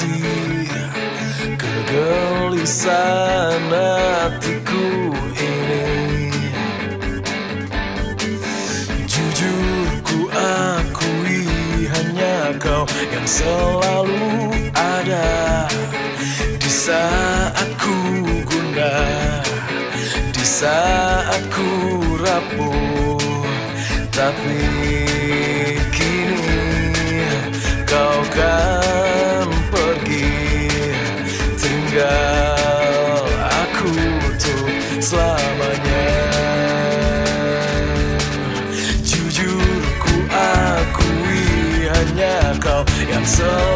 hati Kegelisahan hatiku ini. Jujur ku akui hanya kau yang selalu ada Di saat ku guna Di saat ku rapuh. Tapi kini kau kan so